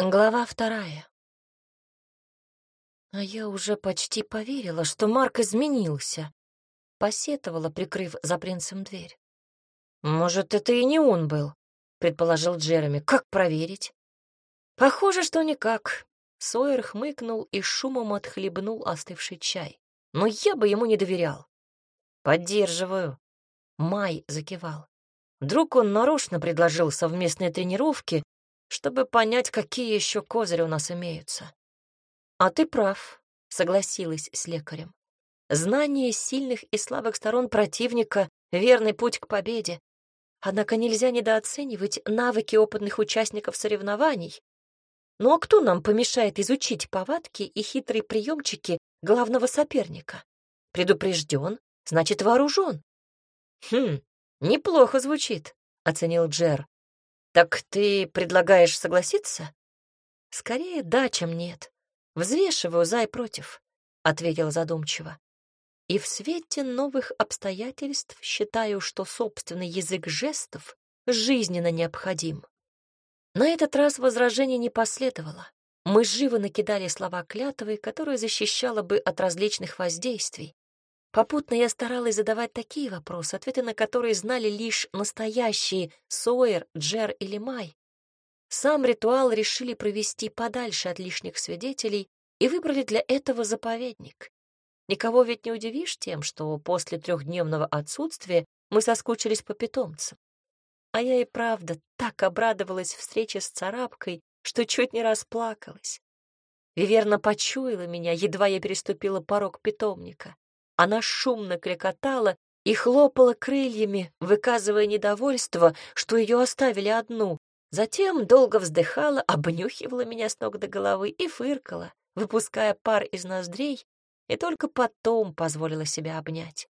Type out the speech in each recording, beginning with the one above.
Глава вторая. А я уже почти поверила, что Марк изменился. Посетовала, прикрыв за принцем дверь. «Может, это и не он был», — предположил Джереми. «Как проверить?» «Похоже, что никак». Сойер хмыкнул и шумом отхлебнул остывший чай. «Но я бы ему не доверял». «Поддерживаю». Май закивал. Вдруг он нарочно предложил совместные тренировки, чтобы понять, какие еще козыри у нас имеются. А ты прав, согласилась с лекарем. Знание сильных и слабых сторон противника — верный путь к победе. Однако нельзя недооценивать навыки опытных участников соревнований. Ну а кто нам помешает изучить повадки и хитрые приемчики главного соперника? Предупрежден, значит вооружен. Хм, неплохо звучит, оценил Джер. «Так ты предлагаешь согласиться?» «Скорее да, чем нет. Взвешиваю за и против», — ответил задумчиво. «И в свете новых обстоятельств считаю, что собственный язык жестов жизненно необходим». На этот раз возражений не последовало. Мы живо накидали слова клятвы, которая защищала бы от различных воздействий, Попутно я старалась задавать такие вопросы, ответы на которые знали лишь настоящие Сойер, Джер или Май. Сам ритуал решили провести подальше от лишних свидетелей и выбрали для этого заповедник. Никого ведь не удивишь тем, что после трехдневного отсутствия мы соскучились по питомцам. А я и правда так обрадовалась встрече с царапкой, что чуть не расплакалась. Виверна почуяла меня, едва я переступила порог питомника. Она шумно кликотала и хлопала крыльями, выказывая недовольство, что ее оставили одну. Затем долго вздыхала, обнюхивала меня с ног до головы и фыркала, выпуская пар из ноздрей, и только потом позволила себя обнять.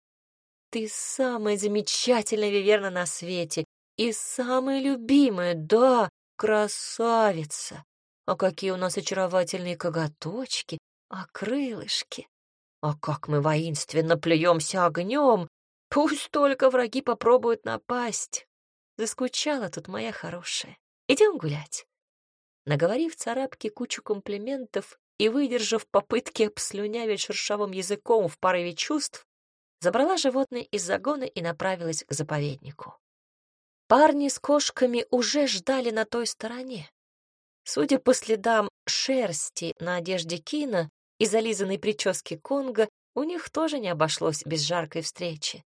«Ты самая замечательная виверна на свете и самая любимая, да, красавица! А какие у нас очаровательные коготочки, а крылышки! А как мы воинственно плюемся огнем! Пусть только враги попробуют напасть. Заскучала тут моя хорошая. Идем гулять. Наговорив царапке кучу комплиментов и выдержав попытки обслюнявить шершавым языком в порыве чувств, забрала животное из загона и направилась к заповеднику. Парни с кошками уже ждали на той стороне. Судя по следам шерсти на одежде Кина, и зализанной прически Конга у них тоже не обошлось без жаркой встречи.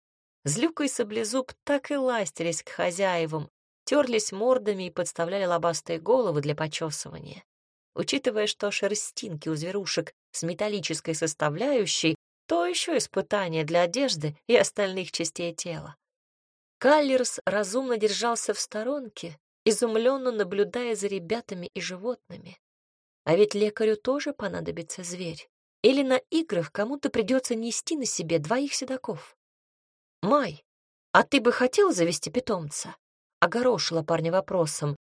Злюка и Саблезуб так и ластились к хозяевам, терлись мордами и подставляли лобастые головы для почесывания. Учитывая, что шерстинки у зверушек с металлической составляющей, то еще испытание для одежды и остальных частей тела. Каллерс разумно держался в сторонке, изумленно наблюдая за ребятами и животными. А ведь лекарю тоже понадобится зверь. Или на играх кому-то придется нести на себе двоих седаков. «Май, а ты бы хотел завести питомца?» — огорошила парня вопросом.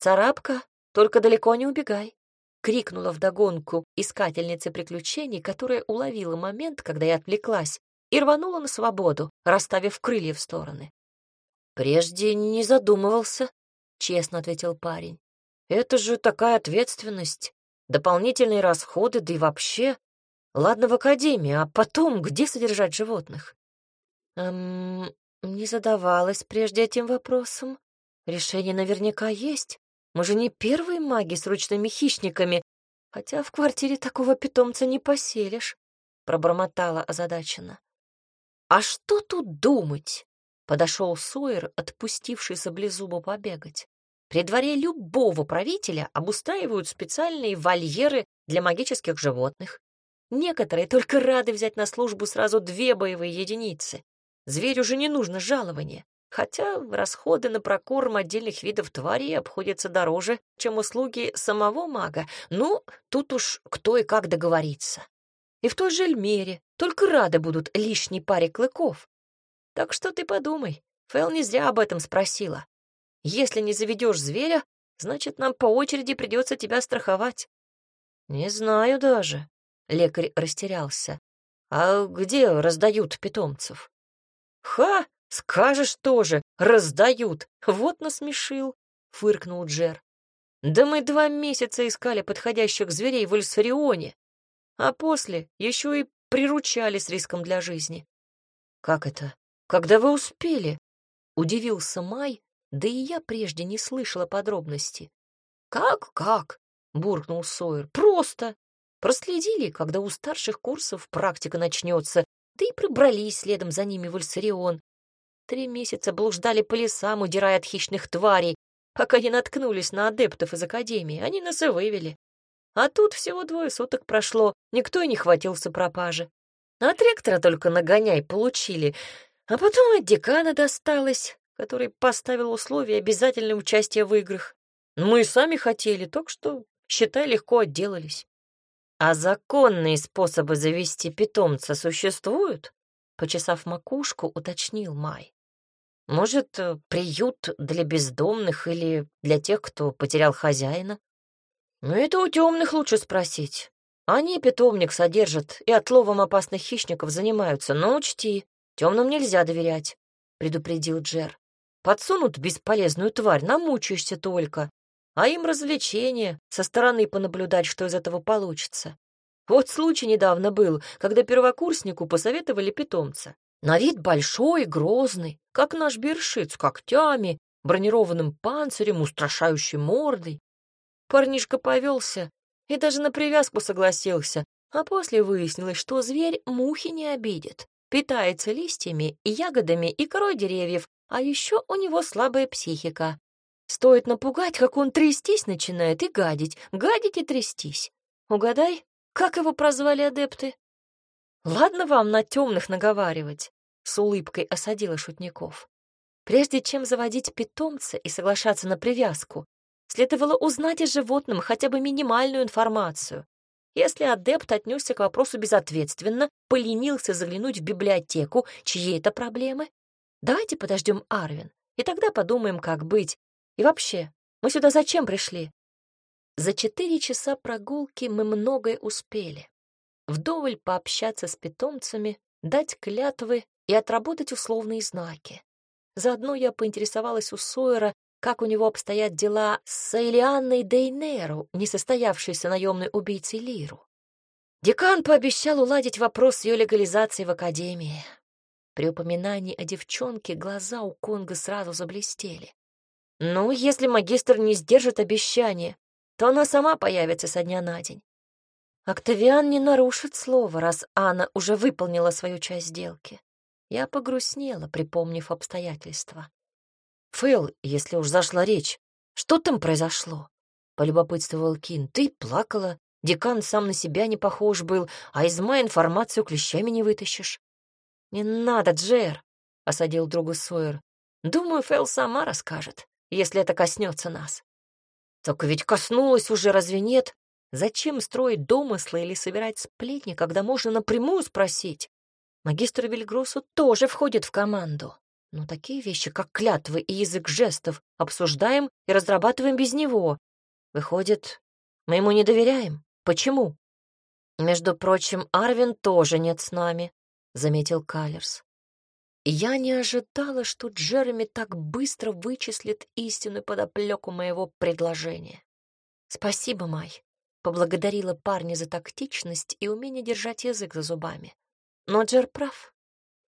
«Царапка, только далеко не убегай!» — крикнула вдогонку искательница приключений, которая уловила момент, когда я отвлеклась, и рванула на свободу, расставив крылья в стороны. «Прежде не задумывался», — честно ответил парень. Это же такая ответственность, дополнительные расходы, да и вообще. Ладно, в академии, а потом где содержать животных? Эм, не задавалась прежде этим вопросом. Решение наверняка есть. Мы же не первые маги с ручными хищниками, хотя в квартире такого питомца не поселишь, пробормотала озадаченно. А что тут думать? Подошел Сойер, отпустивший саблезубу побегать. При дворе любого правителя обустраивают специальные вольеры для магических животных. Некоторые только рады взять на службу сразу две боевые единицы. Зверю же не нужно жалование, хотя расходы на прокорм отдельных видов тварей обходятся дороже, чем услуги самого мага. Ну, тут уж кто и как договорится. И в той же Эльмере только рады будут лишней паре клыков. Так что ты подумай, Фэл не зря об этом спросила. Если не заведешь зверя, значит, нам по очереди придется тебя страховать. Не знаю даже. Лекарь растерялся. А где раздают питомцев? Ха, скажешь тоже, раздают. Вот насмешил, фыркнул Джер. Да мы два месяца искали подходящих зверей в Эльсарионе, а после еще и приручали с риском для жизни. Как это? Когда вы успели? Удивился Май, да и я прежде не слышала подробности. Как, как? буркнул Сойер. Просто. Проследили, когда у старших курсов практика начнется, да и пробрались следом за ними в Альсарион. Три месяца блуждали по лесам, удирая от хищных тварей, пока не наткнулись на адептов из Академии. Они нас и вывели. А тут всего двое суток прошло, никто и не хватился пропажи. От ректора только нагоняй получили, а потом от декана досталось, который поставил условие обязательное участие в играх. Мы сами хотели, так что, считай, легко отделались. А законные способы завести питомца существуют? Почесав макушку, уточнил Май. Может, э, приют для бездомных или для тех, кто потерял хозяина? Ну, это у темных лучше спросить. Они питомник содержат и отловом опасных хищников занимаются, но учти, темным нельзя доверять, предупредил Джер. Подсунут бесполезную тварь, намучаешься только, а им развлечение, со стороны понаблюдать, что из этого получится. Вот случай недавно был, когда первокурснику посоветовали питомца. На вид большой, грозный, как наш бершит, с когтями, бронированным панцирем, устрашающей мордой. Парнишка повелся и даже на привязку согласился, а после выяснилось, что зверь мухи не обидит, питается листьями и ягодами и корой деревьев, а еще у него слабая психика. Стоит напугать, как он трястись начинает и гадить, гадить и трястись. Угадай, как его прозвали адепты? Ладно вам на темных наговаривать, с улыбкой осадила шутников. Прежде чем заводить питомца и соглашаться на привязку, следовало узнать о животном хотя бы минимальную информацию. Если адепт отнесся к вопросу безответственно, поленился заглянуть в библиотеку, чьи это проблемы, давайте подождем Арвин, и тогда подумаем, как быть, и вообще, мы сюда зачем пришли? За четыре часа прогулки мы многое успели. Вдоволь пообщаться с питомцами, дать клятвы и отработать условные знаки. Заодно я поинтересовалась у Сойера, как у него обстоят дела с Элианной Дейнеру, несостоявшейся наемной убийцей Лиру. Декан пообещал уладить вопрос ее легализацией в Академии. При упоминании о девчонке глаза у Конга сразу заблестели. Ну, если магистр не сдержит обещание, то она сама появится со дня на день. Октавиан не нарушит слово, раз Анна уже выполнила свою часть сделки. Я погрустнела, припомнив обстоятельства. «Фэл, если уж зашла речь, что там произошло?» — полюбопытствовал Кин. «Ты плакала, декан сам на себя не похож был, а из моей информацию клещами не вытащишь». «Не надо, Джер», — осадил друга Сойер. «Думаю, Фэл сама расскажет если это коснется нас. Так ведь коснулось уже, разве нет? Зачем строить домыслы или собирать сплетни, когда можно напрямую спросить? Магистр Вильгросу тоже входит в команду. Но такие вещи, как клятвы и язык жестов, обсуждаем и разрабатываем без него. Выходит, мы ему не доверяем. Почему? Между прочим, Арвин тоже нет с нами, заметил Калерс. Я не ожидала, что Джереми так быстро вычислит истинную подоплеку моего предложения. «Спасибо, Май», — поблагодарила парня за тактичность и умение держать язык за зубами. «Но Джер прав.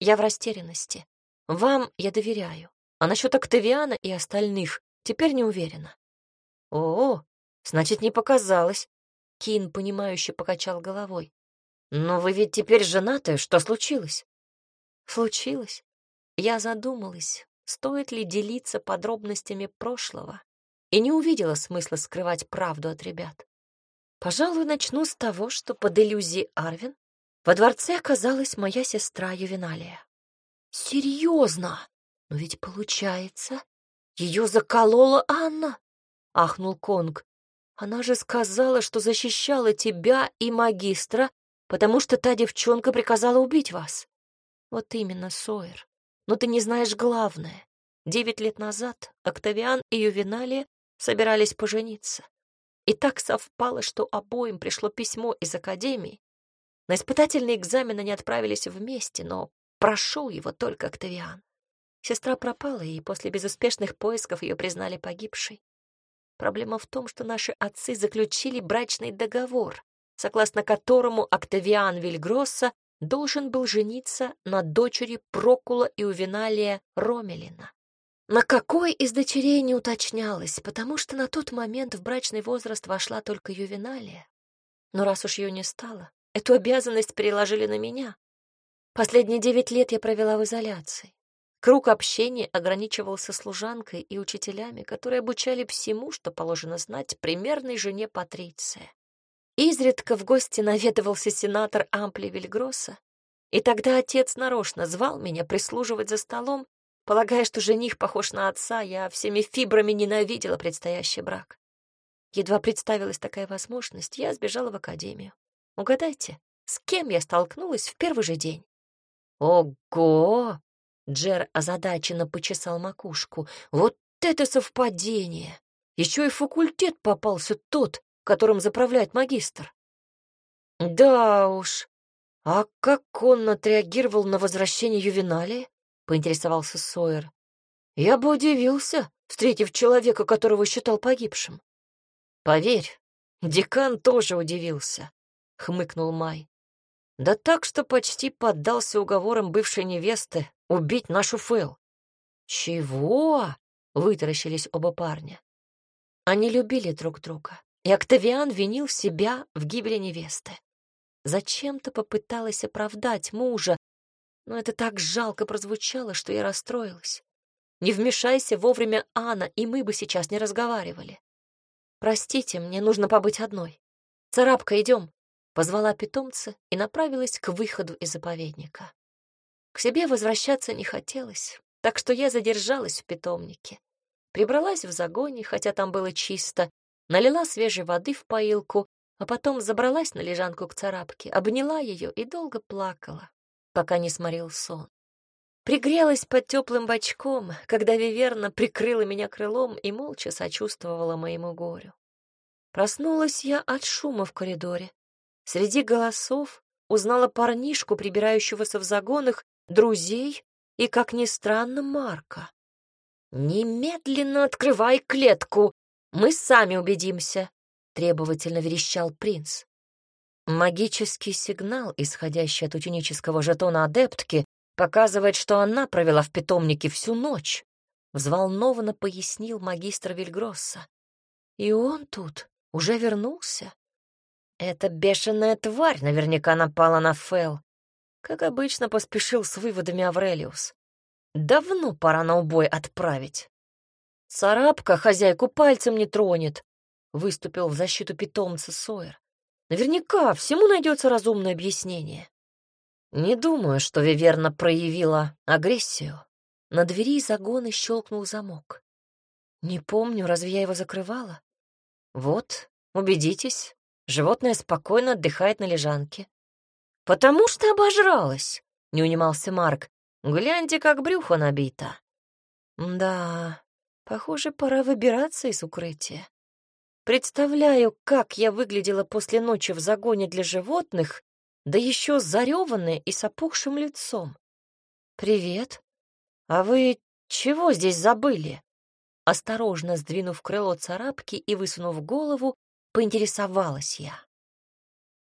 Я в растерянности. Вам я доверяю, а насчет Октавиана и остальных теперь не уверена». «О, значит, не показалось», — Кин, понимающе покачал головой. «Но вы ведь теперь женаты, что случилось?» «Случилось. Я задумалась, стоит ли делиться подробностями прошлого, и не увидела смысла скрывать правду от ребят. Пожалуй, начну с того, что под иллюзией Арвин во дворце оказалась моя сестра Ювеналия. Серьезно? Но ведь получается, ее заколола Анна, ахнул Конг. Она же сказала, что защищала тебя и магистра, потому что та девчонка приказала убить вас. Вот именно, Сойер. Но ты не знаешь главное. Девять лет назад Октавиан и Ювеналия собирались пожениться. И так совпало, что обоим пришло письмо из академии. На испытательные экзамены они отправились вместе, но прошел его только Октавиан. Сестра пропала, и после безуспешных поисков ее признали погибшей. Проблема в том, что наши отцы заключили брачный договор, согласно которому Октавиан Вильгросса должен был жениться на дочери Прокула и Увиналия Ромелина. На какой из дочерей не уточнялось, потому что на тот момент в брачный возраст вошла только Ювеналия. Но раз уж ее не стало, эту обязанность переложили на меня. Последние девять лет я провела в изоляции. Круг общения ограничивался служанкой и учителями, которые обучали всему, что положено знать примерной жене Патриция. Изредка в гости наведывался сенатор Ампли Вильгросса, и тогда отец нарочно звал меня прислуживать за столом, полагая, что жених похож на отца, я всеми фибрами ненавидела предстоящий брак. Едва представилась такая возможность, я сбежала в академию. Угадайте, с кем я столкнулась в первый же день? Ого! Джер озадаченно почесал макушку. «Вот это совпадение! Еще и факультет попался тот, которым заправляет магистр». «Да уж. А как он отреагировал на возвращение Ювеналии?» — поинтересовался Сойер. «Я бы удивился, встретив человека, которого считал погибшим». «Поверь, декан тоже удивился», — хмыкнул Май. «Да так, что почти поддался уговорам бывшей невесты, убить нашу Фэл. Чего? Вытаращились оба парня. Они любили друг друга, и Октавиан винил себя в гибели невесты. Зачем-то попыталась оправдать мужа, но это так жалко прозвучало, что я расстроилась. Не вмешайся вовремя Анна, и мы бы сейчас не разговаривали. Простите, мне нужно побыть одной. Царапка, идем. Позвала питомца и направилась к выходу из заповедника. К себе возвращаться не хотелось, так что я задержалась в питомнике. Прибралась в загоне, хотя там было чисто, налила свежей воды в поилку, а потом забралась на лежанку к царапке, обняла ее и долго плакала, пока не сморил сон. Пригрелась под теплым бочком, когда Виверна прикрыла меня крылом и молча сочувствовала моему горю. Проснулась я от шума в коридоре. Среди голосов узнала парнишку, прибирающегося в загонах, друзей и, как ни странно, Марка. «Немедленно открывай клетку, мы сами убедимся», — требовательно верещал принц. Магический сигнал, исходящий от ученического жетона адептки, показывает, что она провела в питомнике всю ночь, — взволнованно пояснил магистр Вильгросса. И он тут уже вернулся. Эта бешеная тварь наверняка напала на Фэл, как обычно, поспешил с выводами Аврелиус. Давно пора на убой отправить. Царапка хозяйку пальцем не тронет, выступил в защиту питомца Сойер. Наверняка всему найдется разумное объяснение. Не думаю, что Виверна проявила агрессию. На двери загона щелкнул замок. Не помню, разве я его закрывала? Вот, убедитесь, животное спокойно отдыхает на лежанке. «Потому что обожралась», — не унимался Марк. «Гляньте, как брюхо набито». «Да, похоже, пора выбираться из укрытия. Представляю, как я выглядела после ночи в загоне для животных, да еще зареванная и с опухшим лицом. «Привет. А вы чего здесь забыли?» Осторожно сдвинув крыло царапки и высунув голову, поинтересовалась я.